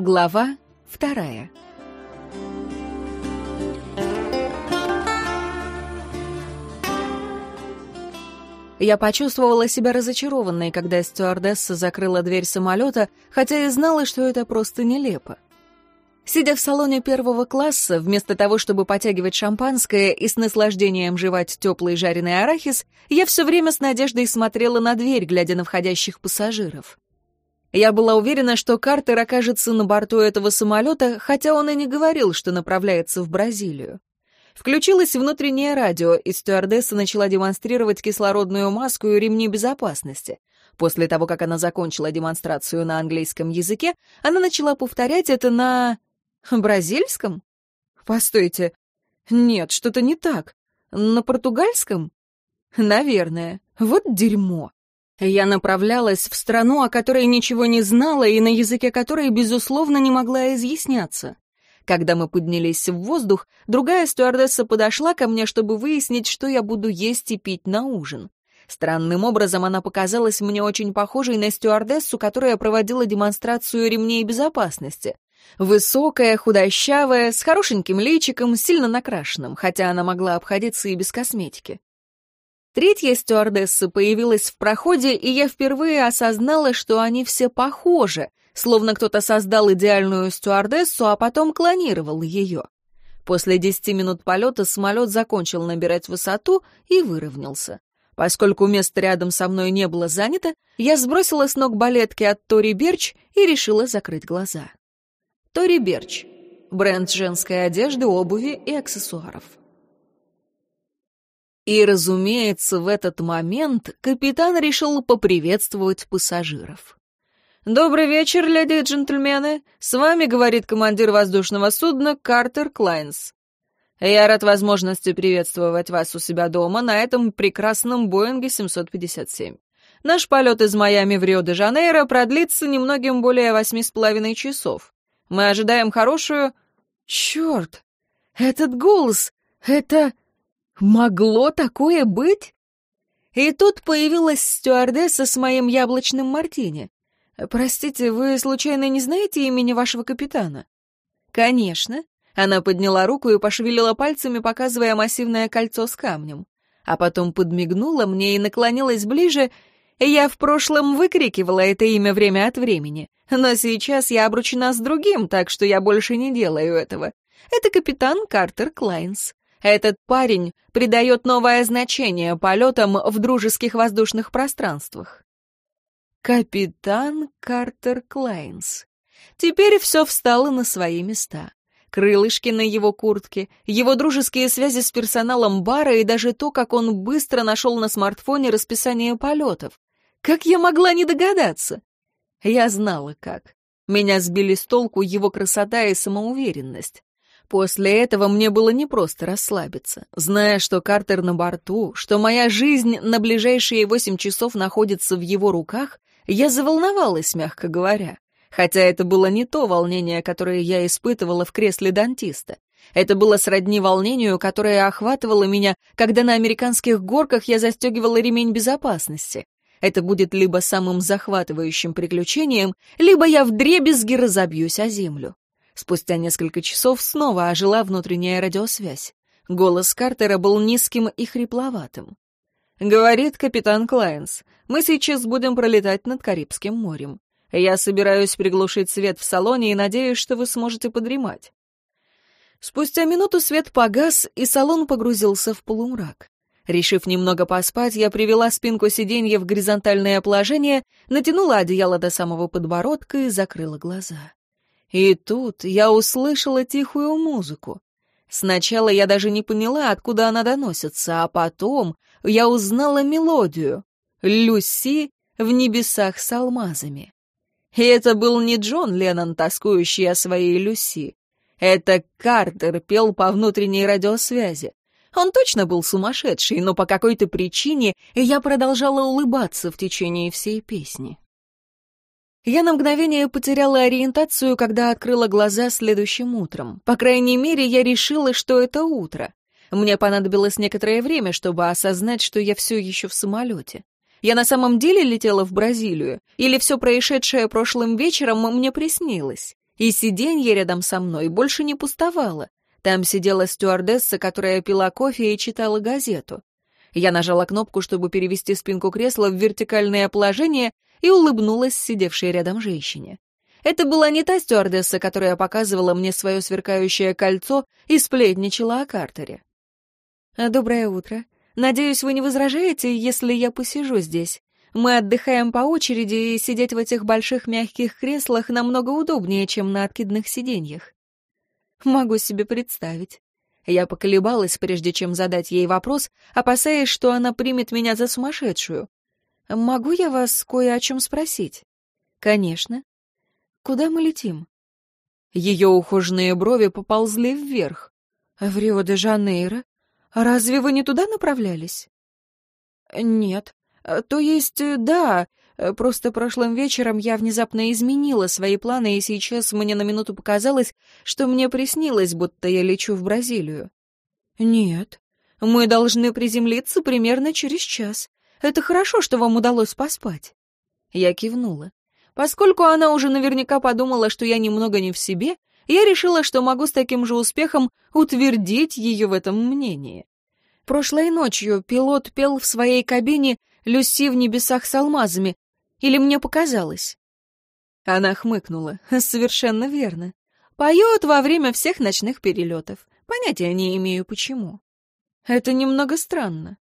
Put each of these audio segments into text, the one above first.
Глава вторая. Я почувствовала себя разочарованной, когда стюардесса закрыла дверь самолета, хотя и знала, что это просто нелепо. Сидя в салоне первого класса, вместо того, чтобы потягивать шампанское и с наслаждением жевать теплый жареный арахис, я все время с надеждой смотрела на дверь, глядя на входящих пассажиров. Я была уверена, что Картер окажется на борту этого самолета, хотя он и не говорил, что направляется в Бразилию. Включилось внутреннее радио, и стюардесса начала демонстрировать кислородную маску и ремни безопасности. После того, как она закончила демонстрацию на английском языке, она начала повторять это на... бразильском? Постойте. Нет, что-то не так. На португальском? Наверное. Вот дерьмо. Я направлялась в страну, о которой ничего не знала и на языке которой, безусловно, не могла изъясняться. Когда мы поднялись в воздух, другая стюардесса подошла ко мне, чтобы выяснить, что я буду есть и пить на ужин. Странным образом она показалась мне очень похожей на стюардессу, которая проводила демонстрацию ремней безопасности. Высокая, худощавая, с хорошеньким личиком, сильно накрашенным, хотя она могла обходиться и без косметики. Третья стюардесса появилась в проходе, и я впервые осознала, что они все похожи, словно кто-то создал идеальную стюардессу, а потом клонировал ее. После десяти минут полета самолет закончил набирать высоту и выровнялся. Поскольку место рядом со мной не было занято, я сбросила с ног балетки от Тори Берч и решила закрыть глаза. Тори Берч — бренд женской одежды, обуви и аксессуаров. И, разумеется, в этот момент капитан решил поприветствовать пассажиров. «Добрый вечер, леди и джентльмены. С вами говорит командир воздушного судна Картер Клайнс. Я рад возможности приветствовать вас у себя дома на этом прекрасном Боинге 757. Наш полет из Майами в Рио-де-Жанейро продлится немногим более восьми с половиной часов. Мы ожидаем хорошую... Черт! Этот голос! Это... Могло такое быть? И тут появилась стюардесса с моим яблочным мартини. «Простите, вы случайно не знаете имени вашего капитана?» «Конечно». Она подняла руку и пошевелила пальцами, показывая массивное кольцо с камнем. А потом подмигнула мне и наклонилась ближе. Я в прошлом выкрикивала это имя время от времени, но сейчас я обручена с другим, так что я больше не делаю этого. Это капитан Картер Клайнс. Этот парень придает новое значение полетам в дружеских воздушных пространствах. Капитан Картер Клайнс. Теперь все встало на свои места. Крылышки на его куртке, его дружеские связи с персоналом бара и даже то, как он быстро нашел на смартфоне расписание полетов. Как я могла не догадаться? Я знала как. Меня сбили с толку его красота и самоуверенность. После этого мне было непросто расслабиться, зная, что Картер на борту, что моя жизнь на ближайшие восемь часов находится в его руках, я заволновалась, мягко говоря. Хотя это было не то волнение, которое я испытывала в кресле дантиста. Это было сродни волнению, которое охватывало меня, когда на американских горках я застегивала ремень безопасности. Это будет либо самым захватывающим приключением, либо я вдребезги разобьюсь о землю. Спустя несколько часов снова ожила внутренняя радиосвязь. Голос Картера был низким и хрипловатым. «Говорит капитан Клайнс, мы сейчас будем пролетать над Карибским морем. Я собираюсь приглушить свет в салоне и надеюсь, что вы сможете подремать». Спустя минуту свет погас, и салон погрузился в полумрак. Решив немного поспать, я привела спинку сиденья в горизонтальное положение, натянула одеяло до самого подбородка и закрыла глаза. И тут я услышала тихую музыку. Сначала я даже не поняла, откуда она доносится, а потом я узнала мелодию «Люси в небесах с алмазами». И это был не Джон Леннон, тоскующий о своей Люси. Это Картер пел по внутренней радиосвязи. Он точно был сумасшедший, но по какой-то причине я продолжала улыбаться в течение всей песни. Я на мгновение потеряла ориентацию, когда открыла глаза следующим утром. По крайней мере, я решила, что это утро. Мне понадобилось некоторое время, чтобы осознать, что я все еще в самолете. Я на самом деле летела в Бразилию? Или все происшедшее прошлым вечером мне приснилось? И сиденье рядом со мной больше не пустовало. Там сидела стюардесса, которая пила кофе и читала газету. Я нажала кнопку, чтобы перевести спинку кресла в вертикальное положение, и улыбнулась сидевшей рядом женщине. Это была не та стюардесса, которая показывала мне свое сверкающее кольцо и сплетничала о Картере. «Доброе утро. Надеюсь, вы не возражаете, если я посижу здесь. Мы отдыхаем по очереди, и сидеть в этих больших мягких креслах намного удобнее, чем на откидных сиденьях». «Могу себе представить». Я поколебалась, прежде чем задать ей вопрос, опасаясь, что она примет меня за сумасшедшую. «Могу я вас кое о чем спросить?» «Конечно. Куда мы летим?» Ее ухоженные брови поползли вверх. «В Рио-де-Жанейро? Разве вы не туда направлялись?» «Нет. То есть, да, просто прошлым вечером я внезапно изменила свои планы, и сейчас мне на минуту показалось, что мне приснилось, будто я лечу в Бразилию». «Нет. Мы должны приземлиться примерно через час. Это хорошо, что вам удалось поспать». Я кивнула. Поскольку она уже наверняка подумала, что я немного не в себе, я решила, что могу с таким же успехом утвердить ее в этом мнении. Прошлой ночью пилот пел в своей кабине «Люси в небесах с алмазами», или мне показалось? Она хмыкнула. Совершенно верно. Поет во время всех ночных перелетов. Понятия не имею, почему. Это немного странно.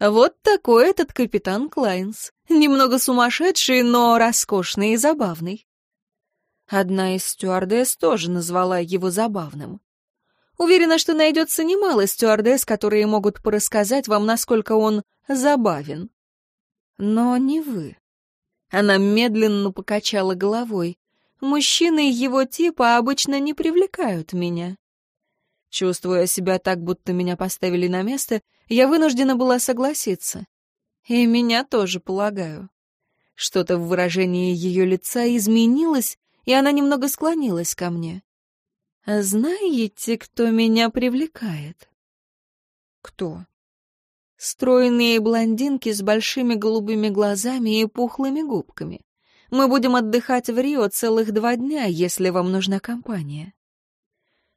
Вот такой этот капитан Клайнс. Немного сумасшедший, но роскошный и забавный. Одна из стюардесс тоже назвала его забавным. Уверена, что найдется немало стюардесс, которые могут порассказать вам, насколько он забавен. Но не вы. Она медленно покачала головой. Мужчины его типа обычно не привлекают меня. Чувствуя себя так, будто меня поставили на место, я вынуждена была согласиться. И меня тоже, полагаю. Что-то в выражении ее лица изменилось, и она немного склонилась ко мне. «Знаете, кто меня привлекает?» «Кто?» Стройные блондинки с большими голубыми глазами и пухлыми губками. Мы будем отдыхать в Рио целых два дня, если вам нужна компания.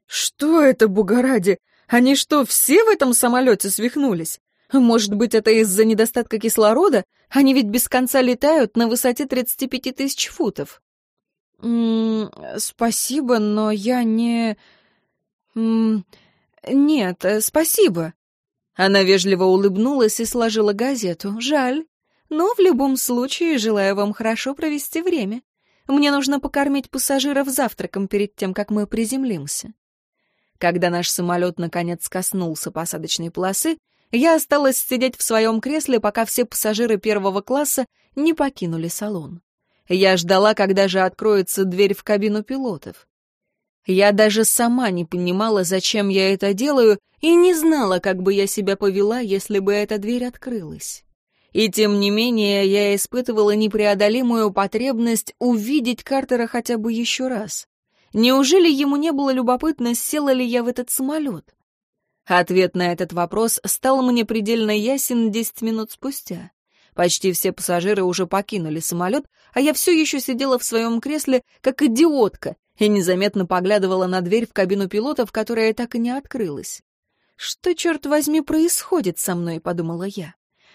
«Что это, бугоради? Они что, все в этом самолете свихнулись? Может быть, это из-за недостатка кислорода? Они ведь без конца летают на высоте 35 тысяч футов». «М -м, «Спасибо, но я не...» М -м, «Нет, э, спасибо». Она вежливо улыбнулась и сложила газету. «Жаль. Но в любом случае желаю вам хорошо провести время. Мне нужно покормить пассажиров завтраком перед тем, как мы приземлимся». Когда наш самолет наконец коснулся посадочной полосы, я осталась сидеть в своем кресле, пока все пассажиры первого класса не покинули салон. Я ждала, когда же откроется дверь в кабину пилотов. Я даже сама не понимала, зачем я это делаю, и не знала, как бы я себя повела, если бы эта дверь открылась. И тем не менее я испытывала непреодолимую потребность увидеть Картера хотя бы еще раз. Неужели ему не было любопытно, села ли я в этот самолет? Ответ на этот вопрос стал мне предельно ясен десять минут спустя. Почти все пассажиры уже покинули самолет, а я все еще сидела в своем кресле, как идиотка, и незаметно поглядывала на дверь в кабину пилотов, которая так и не открылась. «Что, черт возьми, происходит со мной?» — подумала я.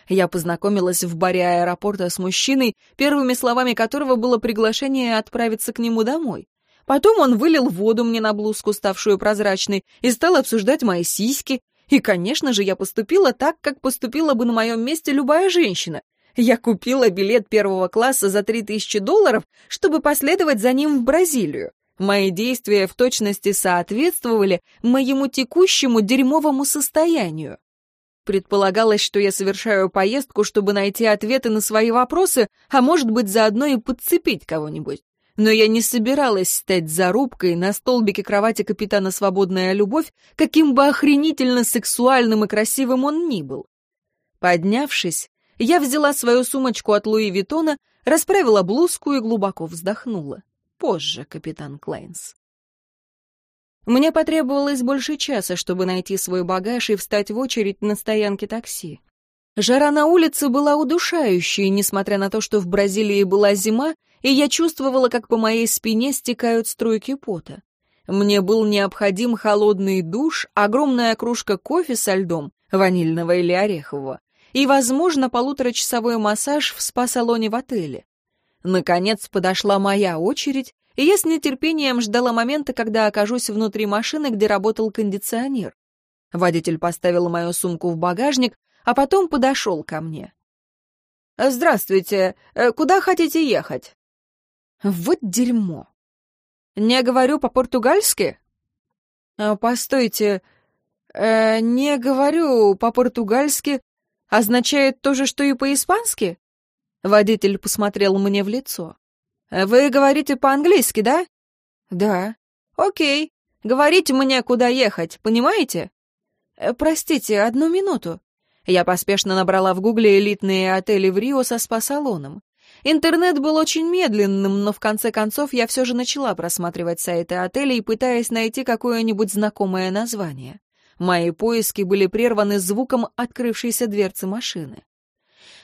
Я познакомилась в баре аэропорта с мужчиной, первыми словами которого было приглашение отправиться к нему домой. Потом он вылил воду мне на блузку, ставшую прозрачной, и стал обсуждать мои сиськи. И, конечно же, я поступила так, как поступила бы на моем месте любая женщина. Я купила билет первого класса за 3000 долларов, чтобы последовать за ним в Бразилию. Мои действия в точности соответствовали моему текущему дерьмовому состоянию. Предполагалось, что я совершаю поездку, чтобы найти ответы на свои вопросы, а может быть, заодно и подцепить кого-нибудь но я не собиралась стать зарубкой на столбике кровати капитана «Свободная любовь», каким бы охренительно сексуальным и красивым он ни был. Поднявшись, я взяла свою сумочку от Луи Виттона, расправила блузку и глубоко вздохнула. Позже, капитан Клайнс. Мне потребовалось больше часа, чтобы найти свой багаж и встать в очередь на стоянке такси. Жара на улице была удушающей, несмотря на то, что в Бразилии была зима, и я чувствовала, как по моей спине стекают струйки пота. Мне был необходим холодный душ, огромная кружка кофе со льдом, ванильного или орехового, и, возможно, полуторачасовой массаж в спа-салоне в отеле. Наконец подошла моя очередь, и я с нетерпением ждала момента, когда окажусь внутри машины, где работал кондиционер. Водитель поставил мою сумку в багажник, а потом подошел ко мне. «Здравствуйте. Э, куда хотите ехать?» Вот дерьмо. Не говорю по-португальски? Э, постойте. Э, не говорю по-португальски означает то же, что и по-испански? Водитель посмотрел мне в лицо. Вы говорите по-английски, да? Да. Окей. Говорите мне, куда ехать, понимаете? Э, простите, одну минуту. Я поспешно набрала в гугле элитные отели в Рио со спа-салоном. Интернет был очень медленным, но в конце концов я все же начала просматривать сайты отелей, пытаясь найти какое-нибудь знакомое название. Мои поиски были прерваны звуком открывшейся дверцы машины.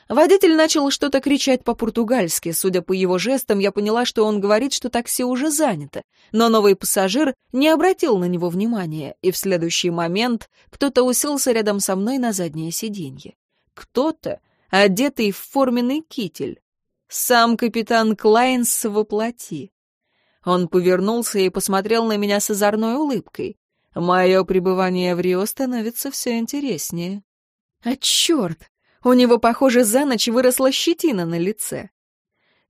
Водитель начал что-то кричать по-португальски. Судя по его жестам, я поняла, что он говорит, что такси уже занято. Но новый пассажир не обратил на него внимания, и в следующий момент кто-то уселся рядом со мной на заднее сиденье. Кто-то, одетый в форменный китель. Сам капитан Клайнс воплоти. Он повернулся и посмотрел на меня с озорной улыбкой. Мое пребывание в Рио становится все интереснее. А черт! У него, похоже, за ночь выросла щетина на лице.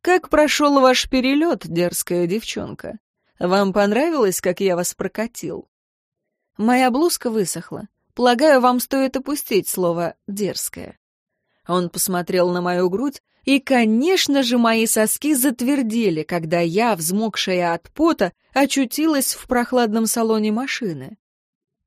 «Как прошел ваш перелет, дерзкая девчонка? Вам понравилось, как я вас прокатил?» Моя блузка высохла. Полагаю, вам стоит опустить слово «дерзкая». Он посмотрел на мою грудь, и, конечно же, мои соски затвердели, когда я, взмокшая от пота, очутилась в прохладном салоне машины.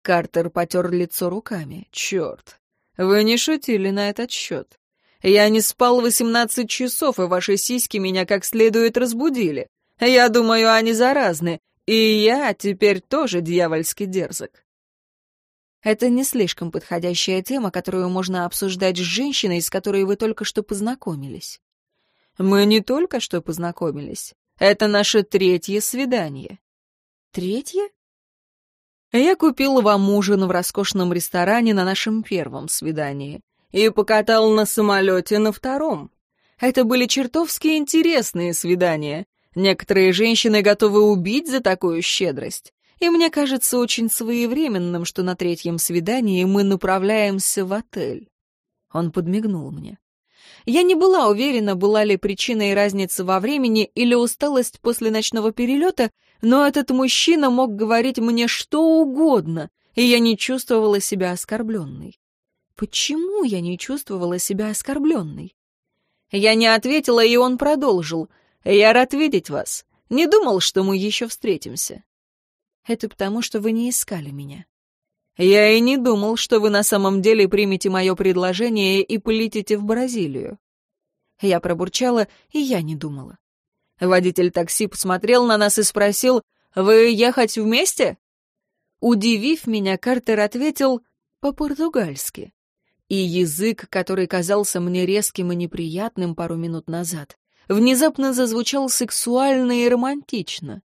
Картер потер лицо руками. Черт, вы не шутили на этот счет. Я не спал восемнадцать часов, и ваши сиськи меня как следует разбудили. Я думаю, они заразны, и я теперь тоже дьявольски дерзок. Это не слишком подходящая тема, которую можно обсуждать с женщиной, с которой вы только что познакомились. Мы не только что познакомились. Это наше третье свидание. Третье? Я купил вам ужин в роскошном ресторане на нашем первом свидании и покатал на самолете на втором. Это были чертовски интересные свидания. Некоторые женщины готовы убить за такую щедрость и мне кажется очень своевременным, что на третьем свидании мы направляемся в отель. Он подмигнул мне. Я не была уверена, была ли причиной разница во времени или усталость после ночного перелета, но этот мужчина мог говорить мне что угодно, и я не чувствовала себя оскорбленной. Почему я не чувствовала себя оскорбленной? Я не ответила, и он продолжил. «Я рад видеть вас. Не думал, что мы еще встретимся». Это потому, что вы не искали меня. Я и не думал, что вы на самом деле примете мое предложение и полетите в Бразилию. Я пробурчала, и я не думала. Водитель такси посмотрел на нас и спросил, «Вы ехать вместе?» Удивив меня, Картер ответил по-португальски. И язык, который казался мне резким и неприятным пару минут назад, внезапно зазвучал сексуально и романтично.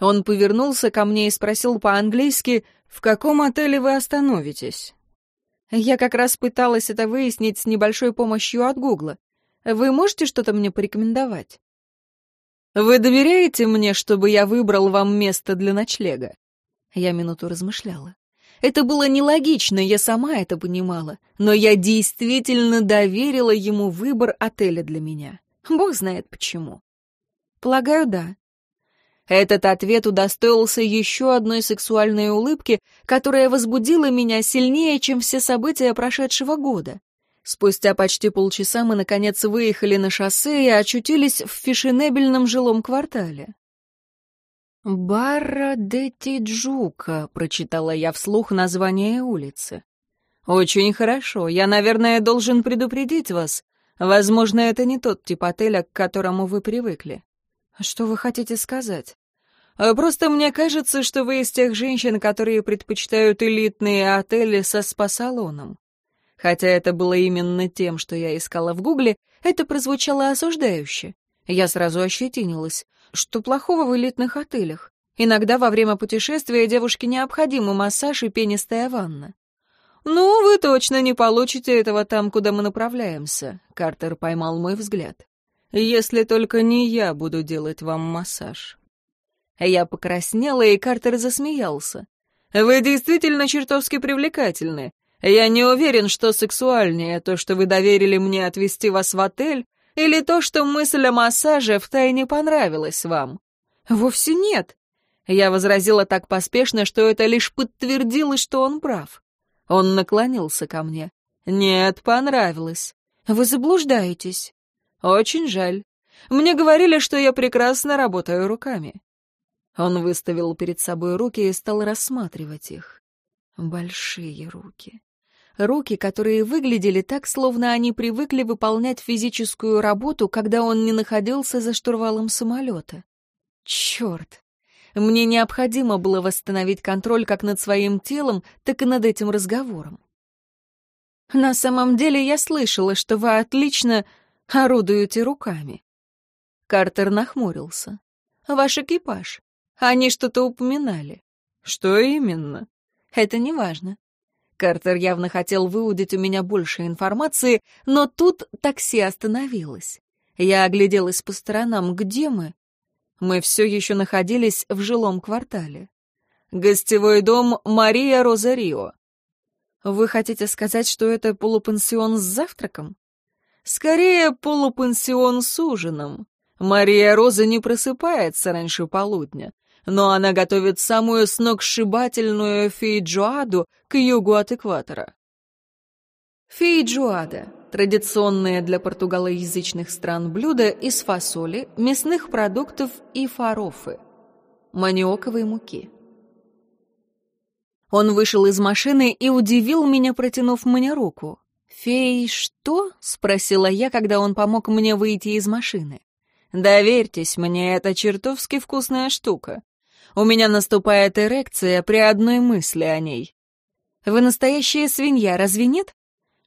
Он повернулся ко мне и спросил по-английски, «В каком отеле вы остановитесь?» Я как раз пыталась это выяснить с небольшой помощью от Гугла. Вы можете что-то мне порекомендовать? Вы доверяете мне, чтобы я выбрал вам место для ночлега? Я минуту размышляла. Это было нелогично, я сама это понимала, но я действительно доверила ему выбор отеля для меня. Бог знает почему. Полагаю, да. Этот ответ удостоился еще одной сексуальной улыбки, которая возбудила меня сильнее, чем все события прошедшего года. Спустя почти полчаса мы, наконец, выехали на шоссе и очутились в фешенебельном жилом квартале. «Барра де Тиджука», — прочитала я вслух название улицы. «Очень хорошо. Я, наверное, должен предупредить вас. Возможно, это не тот тип отеля, к которому вы привыкли». «Что вы хотите сказать?» А просто мне кажется, что вы из тех женщин, которые предпочитают элитные отели со спа-салоном. Хотя это было именно тем, что я искала в Гугле, это прозвучало осуждающе. Я сразу ощетинилась. Что плохого в элитных отелях? Иногда во время путешествия девушке необходимы массаж и пенистая ванна. «Ну, вы точно не получите этого там, куда мы направляемся», — Картер поймал мой взгляд. «Если только не я буду делать вам массаж». Я покраснела, и Картер засмеялся. «Вы действительно чертовски привлекательны. Я не уверен, что сексуальнее то, что вы доверили мне отвезти вас в отель, или то, что мысль о массаже втайне понравилась вам. Вовсе нет. Я возразила так поспешно, что это лишь подтвердило, что он прав. Он наклонился ко мне. «Нет, понравилось. Вы заблуждаетесь. Очень жаль. Мне говорили, что я прекрасно работаю руками». Он выставил перед собой руки и стал рассматривать их. Большие руки. Руки, которые выглядели так, словно они привыкли выполнять физическую работу, когда он не находился за штурвалом самолета. Черт! Мне необходимо было восстановить контроль как над своим телом, так и над этим разговором. На самом деле я слышала, что вы отлично орудуете руками. Картер нахмурился. Ваш экипаж. Они что-то упоминали. Что именно? Это не важно. Картер явно хотел выудить у меня больше информации, но тут такси остановилось. Я огляделась по сторонам. Где мы? Мы все еще находились в жилом квартале. Гостевой дом Мария Розарио. Вы хотите сказать, что это полупансион с завтраком? Скорее, полупансион с ужином. Мария Роза не просыпается раньше полудня, но она готовит самую сногсшибательную фейджуаду к югу от экватора. Фейджуада традиционное для португалоязычных стран блюдо из фасоли, мясных продуктов и фарофы, маниоковой муки. Он вышел из машины и удивил меня, протянув мне руку. «Фей, что?» — спросила я, когда он помог мне выйти из машины. «Доверьтесь мне, это чертовски вкусная штука. У меня наступает эрекция при одной мысли о ней». «Вы настоящая свинья, разве нет?»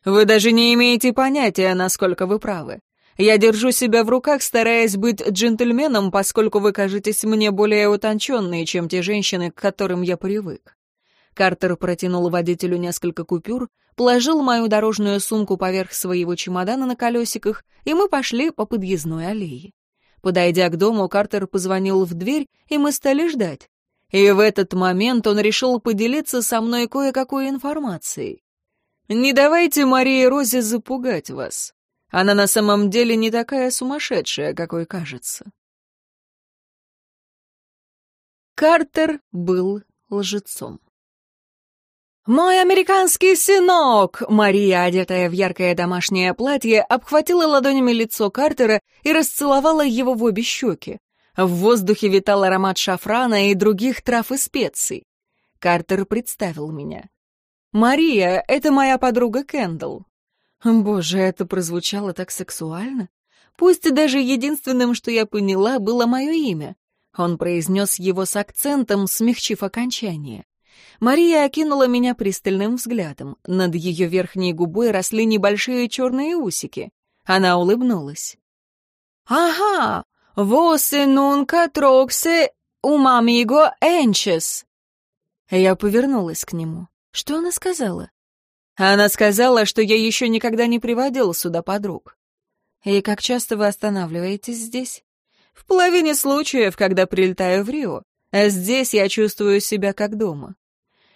Вы даже не имеете понятия, насколько вы правы. Я держу себя в руках, стараясь быть джентльменом, поскольку вы кажетесь мне более утонченной, чем те женщины, к которым я привык. Картер протянул водителю несколько купюр, положил мою дорожную сумку поверх своего чемодана на колесиках, и мы пошли по подъездной аллее. Подойдя к дому, Картер позвонил в дверь, и мы стали ждать. И в этот момент он решил поделиться со мной кое-какой информацией. Не давайте Марии Розе запугать вас. Она на самом деле не такая сумасшедшая, какой кажется. Картер был лжецом. «Мой американский сынок!» Мария, одетая в яркое домашнее платье, обхватила ладонями лицо Картера и расцеловала его в обе щеки. В воздухе витал аромат шафрана и других трав и специй. Картер представил меня. «Мария, это моя подруга Кэндалл». Боже, это прозвучало так сексуально. Пусть даже единственным, что я поняла, было мое имя. Он произнес его с акцентом, смягчив окончание. Мария окинула меня пристальным взглядом. Над ее верхней губой росли небольшие черные усики. Она улыбнулась. «Ага, восе нунка троксе умамиго энчес». Я повернулась к нему. Что она сказала? Она сказала, что я еще никогда не приводил сюда подруг. И как часто вы останавливаетесь здесь? В половине случаев, когда прилетаю в Рио. Здесь я чувствую себя как дома.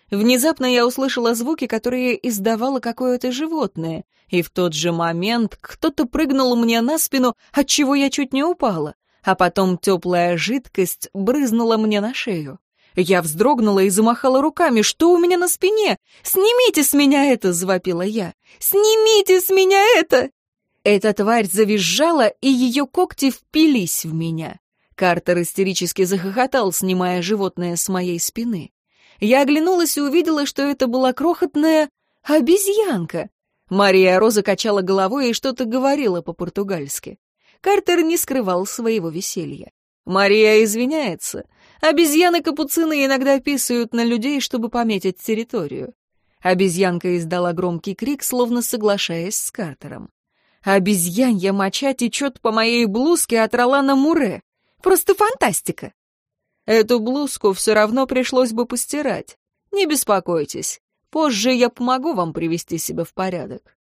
Внезапно я услышала звуки, которые издавало какое-то животное, и в тот же момент кто-то прыгнул мне на спину, от чего я чуть не упала, а потом теплая жидкость брызнула мне на шею. Я вздрогнула и замахала руками. «Что у меня на спине? Снимите с меня это!» — завопила я. «Снимите с меня это!» Эта тварь завизжала, и ее когти впились в меня. Картер истерически захохотал, снимая животное с моей спины. Я оглянулась и увидела, что это была крохотная обезьянка. Мария Роза качала головой и что-то говорила по-португальски. Картер не скрывал своего веселья. Мария извиняется. Обезьяны-капуцины иногда писают на людей, чтобы пометить территорию. Обезьянка издала громкий крик, словно соглашаясь с Картером. Обезьянья моча течет по моей блузке от Ролана Муре. Просто фантастика. Эту блузку все равно пришлось бы постирать. Не беспокойтесь, позже я помогу вам привести себя в порядок.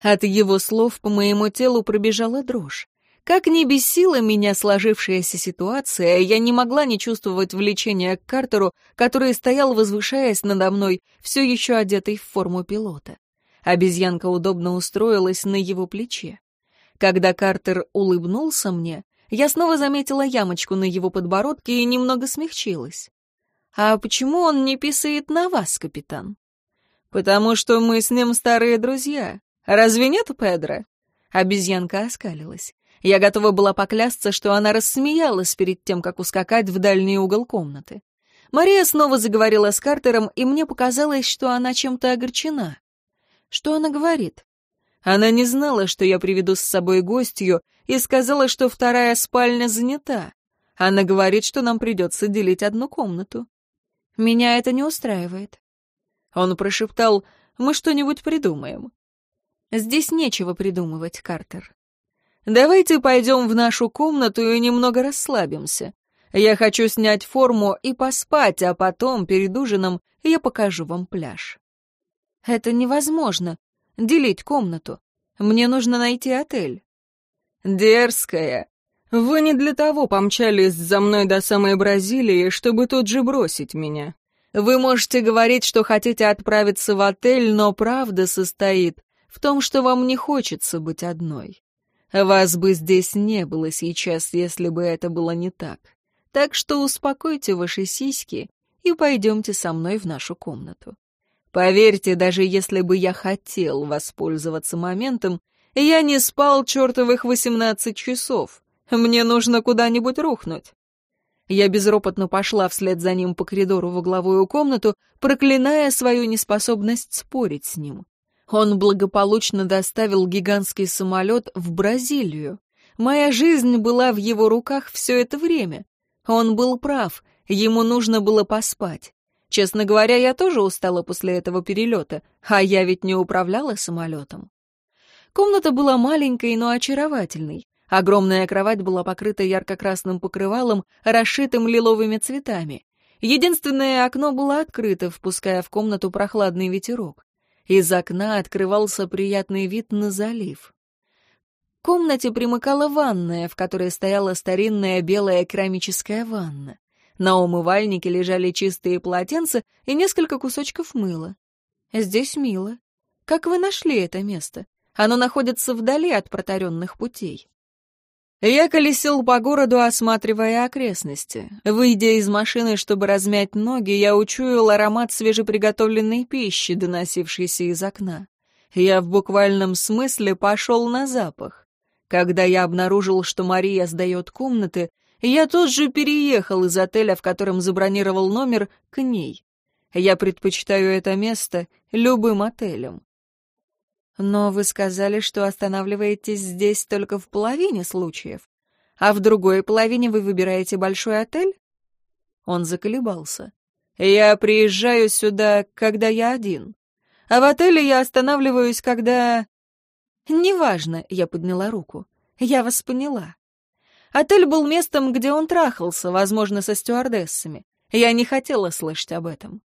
От его слов по моему телу пробежала дрожь. Как ни бесила меня сложившаяся ситуация, я не могла не чувствовать влечения к Картеру, который стоял, возвышаясь надо мной, все еще одетый в форму пилота. Обезьянка удобно устроилась на его плече. Когда Картер улыбнулся мне, я снова заметила ямочку на его подбородке и немного смягчилась. «А почему он не писает на вас, капитан?» «Потому что мы с ним старые друзья. Разве нет, Педро?» Обезьянка оскалилась. Я готова была поклясться, что она рассмеялась перед тем, как ускакать в дальний угол комнаты. Мария снова заговорила с Картером, и мне показалось, что она чем-то огорчена. Что она говорит? Она не знала, что я приведу с собой гостью, и сказала, что вторая спальня занята. Она говорит, что нам придется делить одну комнату. Меня это не устраивает. Он прошептал, мы что-нибудь придумаем. Здесь нечего придумывать, Картер. Давайте пойдем в нашу комнату и немного расслабимся. Я хочу снять форму и поспать, а потом, перед ужином, я покажу вам пляж. Это невозможно. Делить комнату. Мне нужно найти отель. Дерзкая. Вы не для того помчались за мной до самой Бразилии, чтобы тут же бросить меня. Вы можете говорить, что хотите отправиться в отель, но правда состоит в том, что вам не хочется быть одной. Вас бы здесь не было сейчас, если бы это было не так. Так что успокойте ваши сиськи и пойдемте со мной в нашу комнату. Поверьте, даже если бы я хотел воспользоваться моментом, я не спал чертовых восемнадцать часов. Мне нужно куда-нибудь рухнуть. Я безропотно пошла вслед за ним по коридору в угловую комнату, проклиная свою неспособность спорить с ним. Он благополучно доставил гигантский самолет в Бразилию. Моя жизнь была в его руках все это время. Он был прав, ему нужно было поспать. Честно говоря, я тоже устала после этого перелета, а я ведь не управляла самолетом. Комната была маленькой, но очаровательной. Огромная кровать была покрыта ярко-красным покрывалом, расшитым лиловыми цветами. Единственное окно было открыто, впуская в комнату прохладный ветерок. Из окна открывался приятный вид на залив. К комнате примыкала ванная, в которой стояла старинная белая керамическая ванна. На умывальнике лежали чистые полотенца и несколько кусочков мыла. Здесь мило. Как вы нашли это место? Оно находится вдали от протаренных путей. Я колесил по городу, осматривая окрестности. Выйдя из машины, чтобы размять ноги, я учуял аромат свежеприготовленной пищи, доносившейся из окна. Я в буквальном смысле пошел на запах. Когда я обнаружил, что Мария сдает комнаты, я тут же переехал из отеля, в котором забронировал номер, к ней. Я предпочитаю это место любым отелем. Но вы сказали, что останавливаетесь здесь только в половине случаев, а в другой половине вы выбираете большой отель? Он заколебался. Я приезжаю сюда, когда я один. А в отеле я останавливаюсь, когда... Неважно, я подняла руку. Я вас поняла. Отель был местом, где он трахался, возможно, со стюардессами. Я не хотела слышать об этом.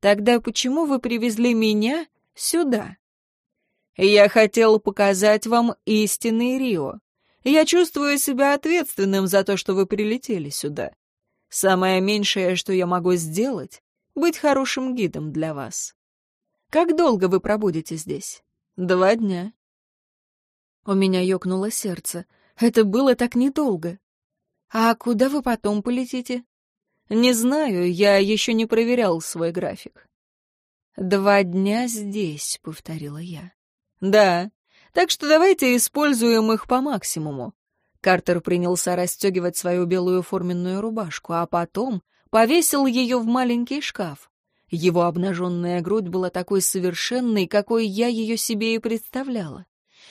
Тогда почему вы привезли меня сюда? Я хотел показать вам истинный Рио. Я чувствую себя ответственным за то, что вы прилетели сюда. Самое меньшее, что я могу сделать, быть хорошим гидом для вас. Как долго вы пробудете здесь? Два дня. У меня ёкнуло сердце. Это было так недолго. А куда вы потом полетите? Не знаю, я еще не проверял свой график. Два дня здесь, повторила я. «Да. Так что давайте используем их по максимуму». Картер принялся расстегивать свою белую форменную рубашку, а потом повесил ее в маленький шкаф. Его обнаженная грудь была такой совершенной, какой я ее себе и представляла.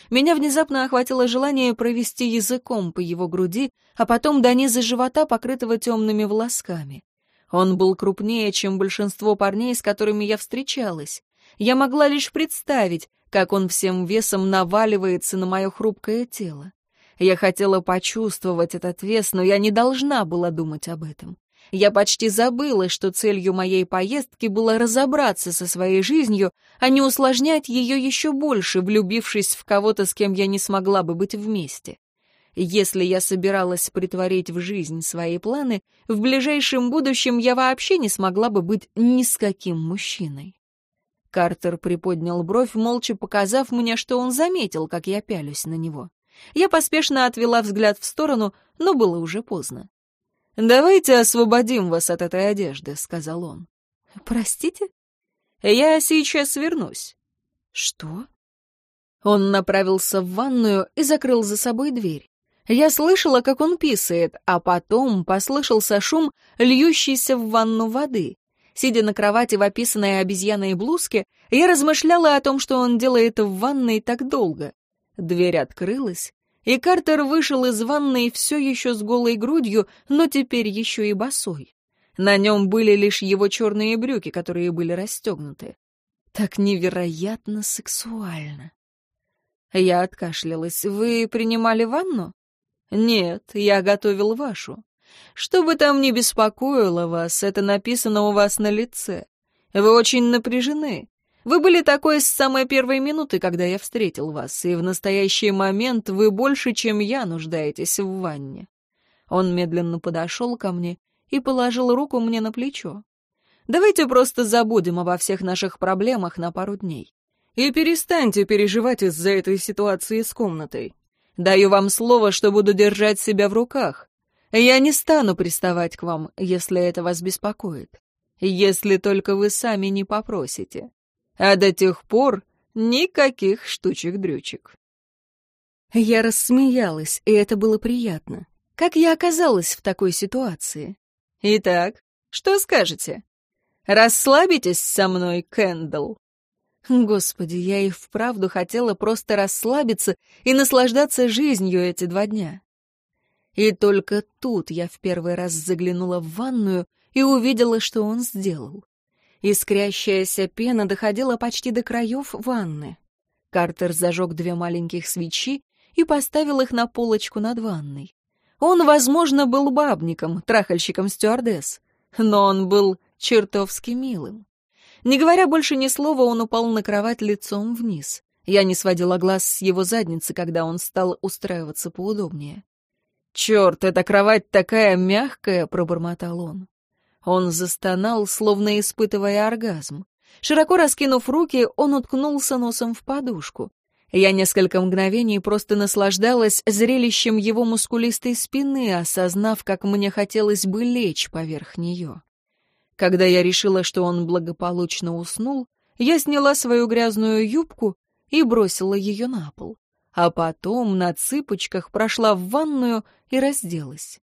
Меня внезапно охватило желание провести языком по его груди, а потом до низа живота, покрытого темными волосками. Он был крупнее, чем большинство парней, с которыми я встречалась. Я могла лишь представить, как он всем весом наваливается на мое хрупкое тело. Я хотела почувствовать этот вес, но я не должна была думать об этом. Я почти забыла, что целью моей поездки было разобраться со своей жизнью, а не усложнять ее еще больше, влюбившись в кого-то, с кем я не смогла бы быть вместе. Если я собиралась притворить в жизнь свои планы, в ближайшем будущем я вообще не смогла бы быть ни с каким мужчиной. Картер приподнял бровь, молча показав мне, что он заметил, как я пялюсь на него. Я поспешно отвела взгляд в сторону, но было уже поздно. «Давайте освободим вас от этой одежды», — сказал он. «Простите?» «Я сейчас вернусь». «Что?» Он направился в ванную и закрыл за собой дверь. Я слышала, как он писает, а потом послышался шум, льющийся в ванну воды. Сидя на кровати в описанной обезьяной блузке, я размышляла о том, что он делает в ванной так долго. Дверь открылась, и Картер вышел из ванной все еще с голой грудью, но теперь еще и босой. На нем были лишь его черные брюки, которые были расстегнуты. Так невероятно сексуально. Я откашлялась. «Вы принимали ванну?» «Нет, я готовил вашу. Что бы там ни беспокоило вас, это написано у вас на лице. Вы очень напряжены. Вы были такой с самой первой минуты, когда я встретил вас, и в настоящий момент вы больше, чем я, нуждаетесь в ванне». Он медленно подошел ко мне и положил руку мне на плечо. «Давайте просто забудем обо всех наших проблемах на пару дней. И перестаньте переживать из-за этой ситуации с комнатой. Даю вам слово, что буду держать себя в руках. Я не стану приставать к вам, если это вас беспокоит. Если только вы сами не попросите. А до тех пор никаких штучек-дрючек. Я рассмеялась, и это было приятно. Как я оказалась в такой ситуации? Итак, что скажете? Расслабитесь со мной, Кэндалл? Господи, я и вправду хотела просто расслабиться и наслаждаться жизнью эти два дня. И только тут я в первый раз заглянула в ванную и увидела, что он сделал. Искрящаяся пена доходила почти до краев ванны. Картер зажег две маленьких свечи и поставил их на полочку над ванной. Он, возможно, был бабником, трахальщиком стюардесс, но он был чертовски милым. Не говоря больше ни слова, он упал на кровать лицом вниз. Я не сводила глаз с его задницы, когда он стал устраиваться поудобнее. «Черт, эта кровать такая мягкая!» — пробормотал он. Он застонал, словно испытывая оргазм. Широко раскинув руки, он уткнулся носом в подушку. Я несколько мгновений просто наслаждалась зрелищем его мускулистой спины, осознав, как мне хотелось бы лечь поверх нее. Когда я решила, что он благополучно уснул, я сняла свою грязную юбку и бросила ее на пол а потом на цыпочках прошла в ванную и разделась.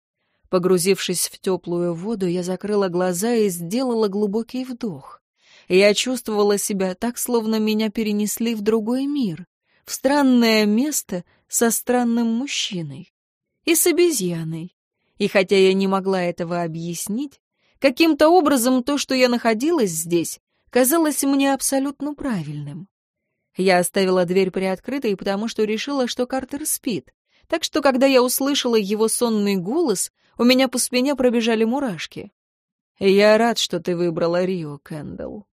Погрузившись в теплую воду, я закрыла глаза и сделала глубокий вдох. Я чувствовала себя так, словно меня перенесли в другой мир, в странное место со странным мужчиной и с обезьяной. И хотя я не могла этого объяснить, каким-то образом то, что я находилась здесь, казалось мне абсолютно правильным. Я оставила дверь приоткрытой, потому что решила, что Картер спит. Так что, когда я услышала его сонный голос, у меня по спине пробежали мурашки. «Я рад, что ты выбрала Рио, Кэндалл».